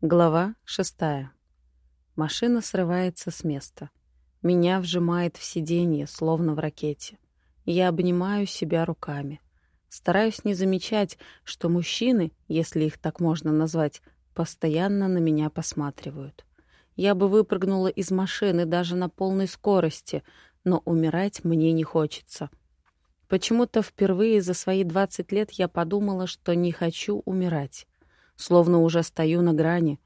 Глава шестая. Машина срывается с места. Меня вжимает в сиденье, словно в ракете. Я обнимаю себя руками. Стараюсь не замечать, что мужчины, если их так можно назвать, постоянно на меня посматривают. Я бы выпрыгнула из машины даже на полной скорости, но умирать мне не хочется. Почему-то впервые за свои 20 лет я подумала, что не хочу умирать словно уже стою на грани.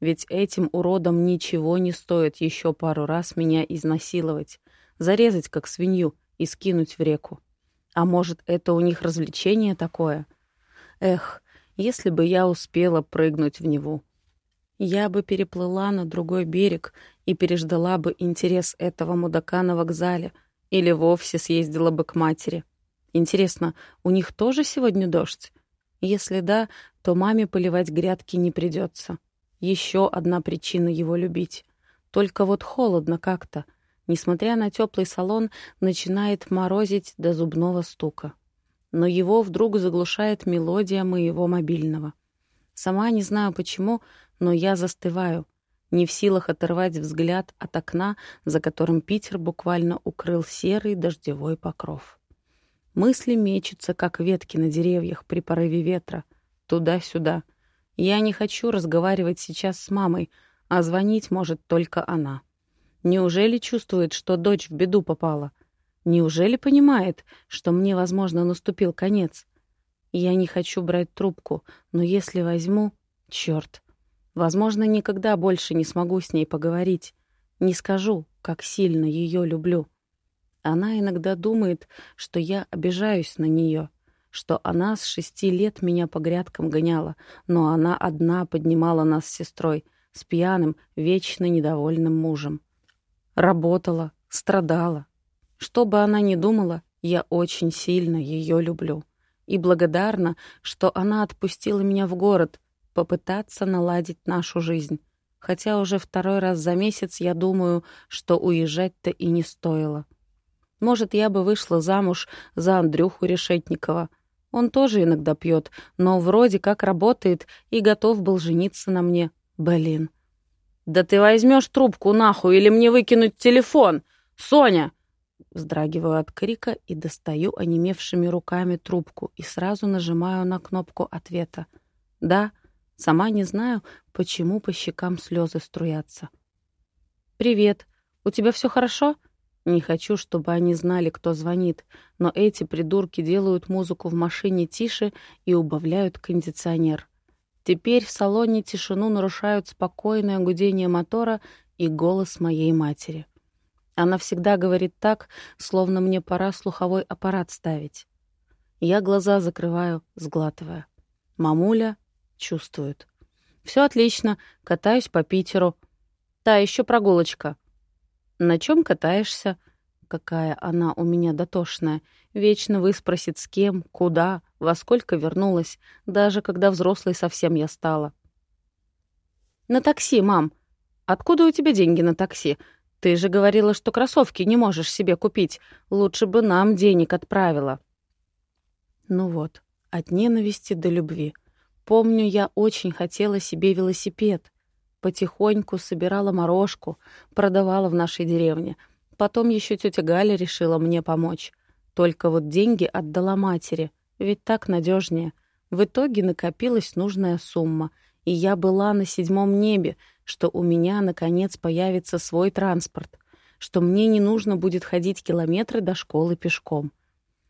Ведь этим уродам ничего не стоит еще пару раз меня изнасиловать, зарезать как свинью и скинуть в реку. А может, это у них развлечение такое? Эх, если бы я успела прыгнуть в него. Я бы переплыла на другой берег и переждала бы интерес этого мудака на вокзале или вовсе съездила бы к матери. Интересно, у них тоже сегодня дождь? Если да, то маме поливать грядки не придется. Еще одна причина его любить. Только вот холодно как-то. Несмотря на теплый салон, начинает морозить до зубного стука. Но его вдруг заглушает мелодия моего мобильного. Сама не знаю почему, но я застываю, не в силах оторвать взгляд от окна, за которым Питер буквально укрыл серый дождевой покров. Мысли мечутся, как ветки на деревьях при порыве ветра — туда-сюда. Я не хочу разговаривать сейчас с мамой, а звонить может только она. Неужели чувствует, что дочь в беду попала? Неужели понимает, что мне, возможно, наступил конец? Я не хочу брать трубку, но если возьму... Чёрт. Возможно, никогда больше не смогу с ней поговорить. Не скажу, как сильно ее люблю. Она иногда думает, что я обижаюсь на нее — что она с шести лет меня по грядкам гоняла, но она одна поднимала нас с сестрой, с пьяным, вечно недовольным мужем. Работала, страдала. Что бы она ни думала, я очень сильно ее люблю. И благодарна, что она отпустила меня в город, попытаться наладить нашу жизнь. Хотя уже второй раз за месяц я думаю, что уезжать-то и не стоило. Может, я бы вышла замуж за Андрюху Решетникова — он тоже иногда пьет, но вроде как работает и готов был жениться на мне. Блин. «Да ты возьмешь трубку нахуй или мне выкинуть телефон! Соня!» Вздрагиваю от крика и достаю онемевшими руками трубку и сразу нажимаю на кнопку ответа. «Да, сама не знаю, почему по щекам слезы струятся». «Привет. У тебя все хорошо?» Не хочу, чтобы они знали, кто звонит, но эти придурки делают музыку в машине тише и убавляют кондиционер. Теперь в салоне тишину нарушают спокойное гудение мотора и голос моей матери. Она всегда говорит так, словно мне пора слуховой аппарат ставить. Я глаза закрываю, сглатывая. Мамуля чувствует. Все отлично, катаюсь по Питеру. Та еще прогулочка. На чем катаешься? Какая она у меня дотошная. Вечно выспросит с кем, куда, во сколько вернулась, даже когда взрослой совсем я стала. На такси, мам. Откуда у тебя деньги на такси? Ты же говорила, что кроссовки не можешь себе купить. Лучше бы нам денег отправила. Ну вот, от ненависти до любви. Помню, я очень хотела себе велосипед. Потихоньку собирала морожку, продавала в нашей деревне. Потом еще тетя Галя решила мне помочь. Только вот деньги отдала матери, ведь так надежнее. В итоге накопилась нужная сумма, и я была на седьмом небе, что у меня, наконец, появится свой транспорт, что мне не нужно будет ходить километры до школы пешком.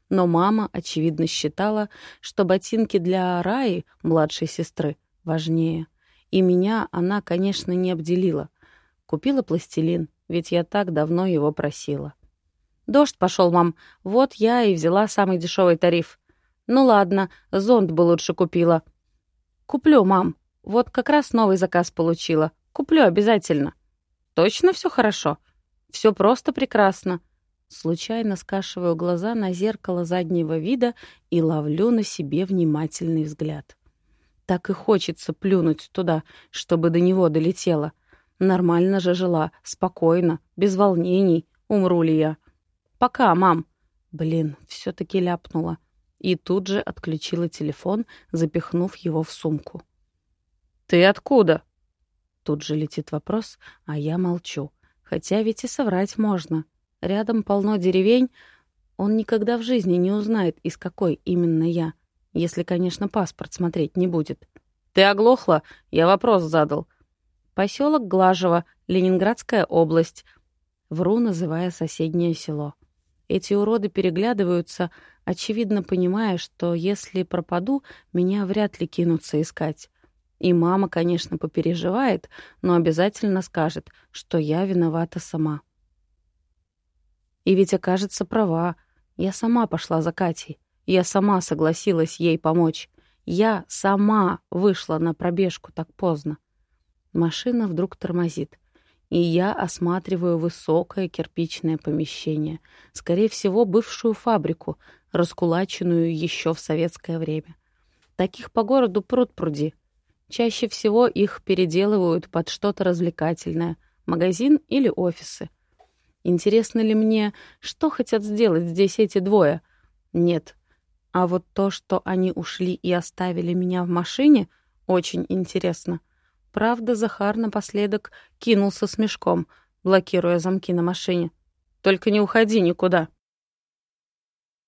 Но мама, очевидно, считала, что ботинки для Раи, младшей сестры, важнее. И меня она, конечно, не обделила. Купила пластилин, ведь я так давно его просила. «Дождь пошел, мам. Вот я и взяла самый дешевый тариф. Ну ладно, зонт бы лучше купила». «Куплю, мам. Вот как раз новый заказ получила. Куплю обязательно». «Точно все хорошо?» «Все просто прекрасно». Случайно скашиваю глаза на зеркало заднего вида и ловлю на себе внимательный взгляд. Так и хочется плюнуть туда, чтобы до него долетело. Нормально же жила, спокойно, без волнений. Умру ли я? Пока, мам. Блин, все таки ляпнула. И тут же отключила телефон, запихнув его в сумку. «Ты откуда?» Тут же летит вопрос, а я молчу. Хотя ведь и соврать можно. Рядом полно деревень. Он никогда в жизни не узнает, из какой именно я. Если, конечно, паспорт смотреть не будет. «Ты оглохла? Я вопрос задал». Поселок Глажево, Ленинградская область. Вру, называя соседнее село. Эти уроды переглядываются, очевидно понимая, что если пропаду, меня вряд ли кинутся искать. И мама, конечно, попереживает, но обязательно скажет, что я виновата сама. И ведь окажется права. Я сама пошла за Катей. Я сама согласилась ей помочь. Я сама вышла на пробежку так поздно. Машина вдруг тормозит и я осматриваю высокое кирпичное помещение, скорее всего, бывшую фабрику, раскулаченную еще в советское время. Таких по городу пруд-пруди. Чаще всего их переделывают под что-то развлекательное, магазин или офисы. Интересно ли мне, что хотят сделать здесь эти двое? Нет. А вот то, что они ушли и оставили меня в машине, очень интересно — Правда, Захар напоследок кинулся с мешком, блокируя замки на машине. «Только не уходи никуда!»